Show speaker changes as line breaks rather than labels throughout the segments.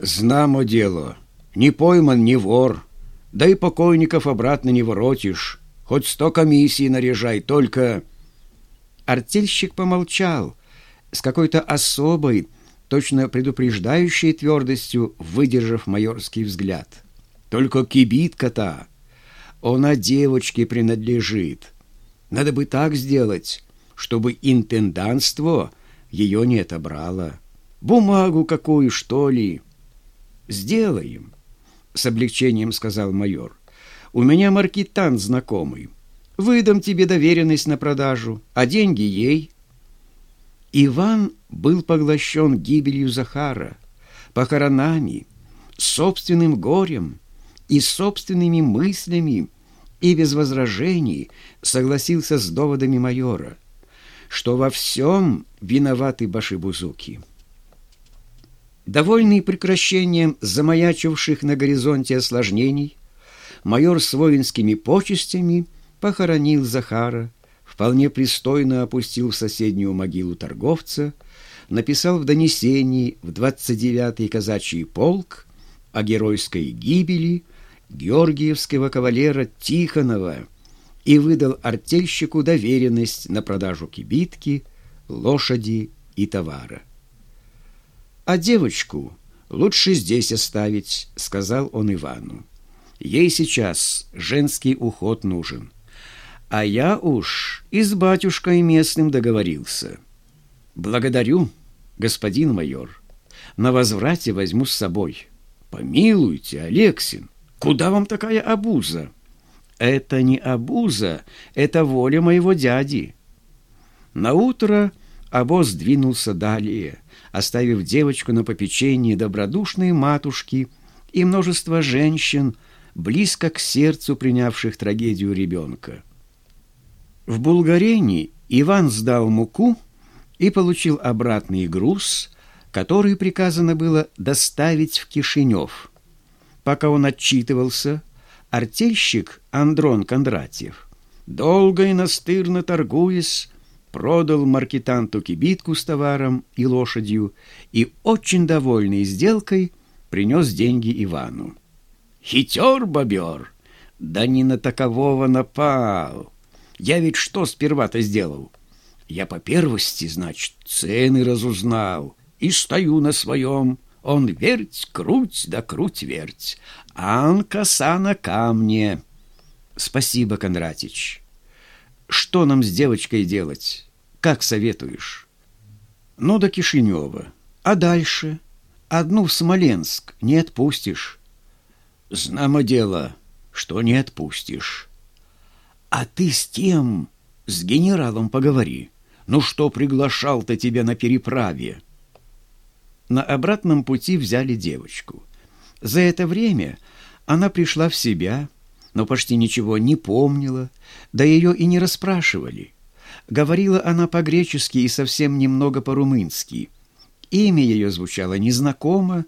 Знамо дело, не пойман, не вор, да и покойников обратно не воротишь. Хоть сто комиссий наряжай, только...»
Артельщик помолчал, с какой-то особой, точно предупреждающей твердостью, выдержав майорский взгляд.
«Только кибитка-то, она девочке принадлежит. Надо бы так сделать, чтобы интенданство ее не отобрало. Бумагу какую, что ли?»
«Сделаем», — с облегчением сказал майор. «У меня маркетант знакомый. Выдам тебе доверенность на продажу, а деньги ей». Иван был поглощен гибелью Захара, похоронами, собственным горем и собственными мыслями, и без возражений согласился с доводами майора, что во всем виноваты башибузуки. Довольный прекращением замаячивших на горизонте осложнений, майор с воинскими почестями похоронил Захара, вполне пристойно опустил в соседнюю могилу торговца, написал в донесении в 29-й казачий полк о геройской гибели георгиевского кавалера Тихонова и выдал артельщику доверенность на продажу кибитки, лошади и товара. «А девочку лучше здесь оставить», — сказал он Ивану. «Ей сейчас женский уход нужен. А я уж и с батюшкой местным договорился. Благодарю, господин майор. На возврате возьму с собой. Помилуйте, Алексин, куда вам такая обуза?» «Это не обуза, это воля моего дяди». На утро обоз двинулся далее — оставив девочку на попечении добродушной матушки и множество женщин, близко к сердцу принявших трагедию ребенка. В Булгарене Иван сдал муку и получил обратный груз, который приказано было доставить в Кишинев. Пока он отчитывался, артельщик Андрон Кондратьев, долго и настырно торгуясь, продал маркетанту кибитку с товаром и лошадью и, очень довольный сделкой, принес деньги Ивану. «Хитер, бобер! Да не на такового напал! Я ведь что сперва-то сделал? Я по первости, значит, цены разузнал и стою на своем. Он верть, круть да круть верть, ан коса на камне». «Спасибо, Кондратич». Что нам с девочкой делать? Как советуешь? Ну, до Кишинева. А дальше? Одну в Смоленск не отпустишь. Знамо дело, что не отпустишь. А ты с тем, с генералом поговори. Ну что приглашал-то тебя на переправе? На обратном пути взяли девочку. За это время она пришла в себя, но почти ничего не помнила, да ее и не расспрашивали. Говорила она по-гречески и совсем немного по-румынски. Имя ее звучало незнакомо,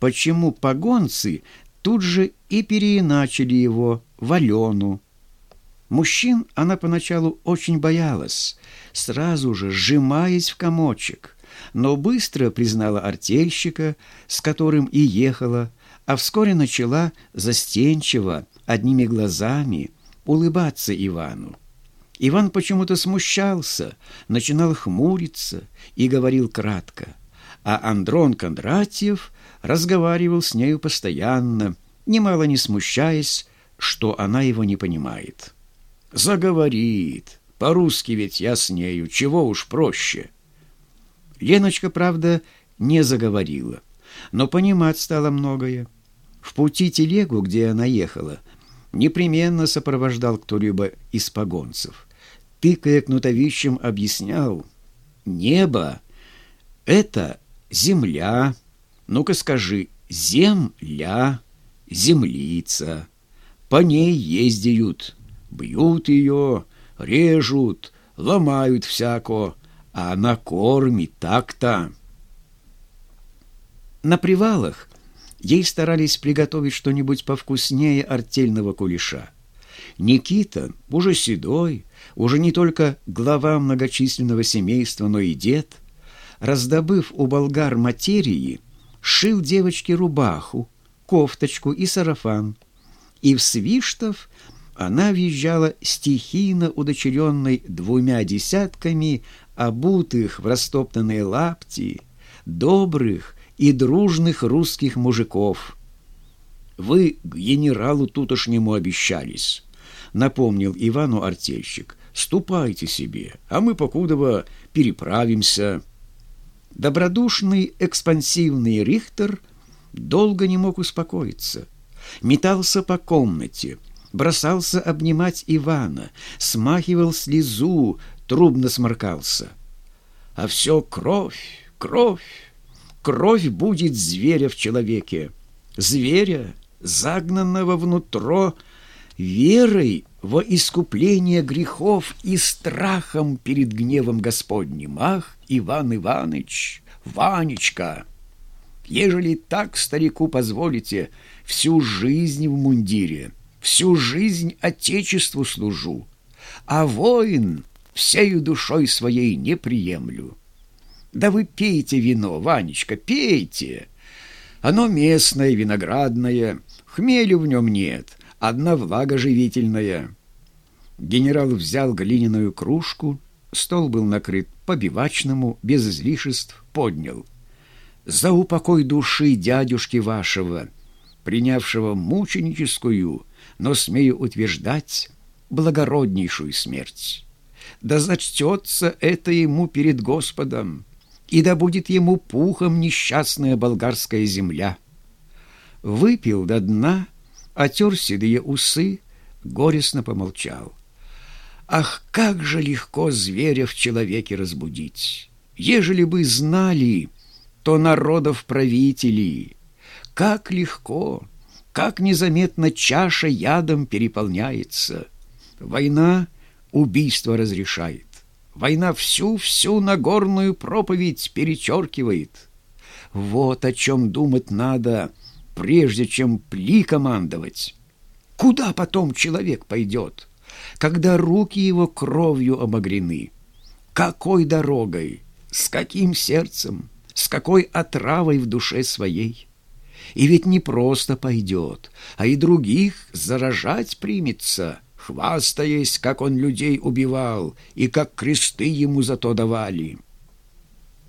почему погонцы тут же и переиначили его в Алену. Мужчин она поначалу очень боялась, сразу же сжимаясь в комочек, но быстро признала артельщика, с которым и ехала, а вскоре начала застенчиво, одними глазами, улыбаться Ивану. Иван почему-то смущался, начинал хмуриться и говорил кратко, а Андрон Кондратьев разговаривал с нею постоянно, немало не смущаясь, что она его не понимает. «Заговорит, по-русски ведь я с нею, чего уж проще». Леночка, правда, не заговорила, но понимать стала многое. В пути телегу, где она ехала, непременно сопровождал кто-либо из погонцев. Тыкая кнутовищем, объяснял. «Небо — это земля. Ну-ка скажи, земля, землица. По ней ездят, бьют ее, режут, ломают всяко, а она кормит так-то». На привалах Ей старались приготовить что-нибудь повкуснее артельного кулеша. Никита, уже седой, уже не только глава многочисленного семейства, но и дед, раздобыв у болгар материи, шил девочке рубаху, кофточку и сарафан. И в Свиштов она въезжала стихийно удочеренной двумя десятками обутых в растоптанные лапти, добрых и дружных русских мужиков. «Вы к генералу тутошнему обещались», — напомнил Ивану артельщик. «Ступайте себе, а мы покудова переправимся». Добродушный, экспансивный Рихтер долго не мог успокоиться. Метался по комнате, бросался обнимать Ивана, смахивал слезу, трубно сморкался. А все кровь, кровь, кровь будет зверя в человеке, зверя, загнанного внутро верой во искупление грехов и страхом перед гневом Господним. Ах, Иван Иваныч, Ванечка! Ежели так старику позволите, всю жизнь в мундире, всю жизнь Отечеству служу, а воин всею душой своей не приемлю. Да вы пейте вино, Ванечка, пейте. Оно местное, виноградное, хмелю в нем нет, одна влага живительная. Генерал взял глиняную кружку, стол был накрыт по-бивачному, без излишеств, поднял. «За упокой души дядюшки вашего, принявшего мученическую, но, смею утверждать, благороднейшую смерть. Да зачтется это ему перед Господом, и да будет ему пухом несчастная болгарская земля». Выпил до дна, отер седые усы, горестно помолчал. Ах, как же легко зверя в человеке разбудить! Ежели бы знали, то народов правители, как легко, как незаметно чаша ядом переполняется. Война убийство разрешает. Война всю-всю Нагорную проповедь перечеркивает. Вот о чем думать надо, прежде чем пли командовать. Куда потом человек пойдет, когда руки его кровью обогрены? Какой дорогой, с каким сердцем, с какой отравой в душе своей? И ведь не просто пойдет, а и других заражать примется, хвастаясь, как он людей убивал и как кресты ему за то давали».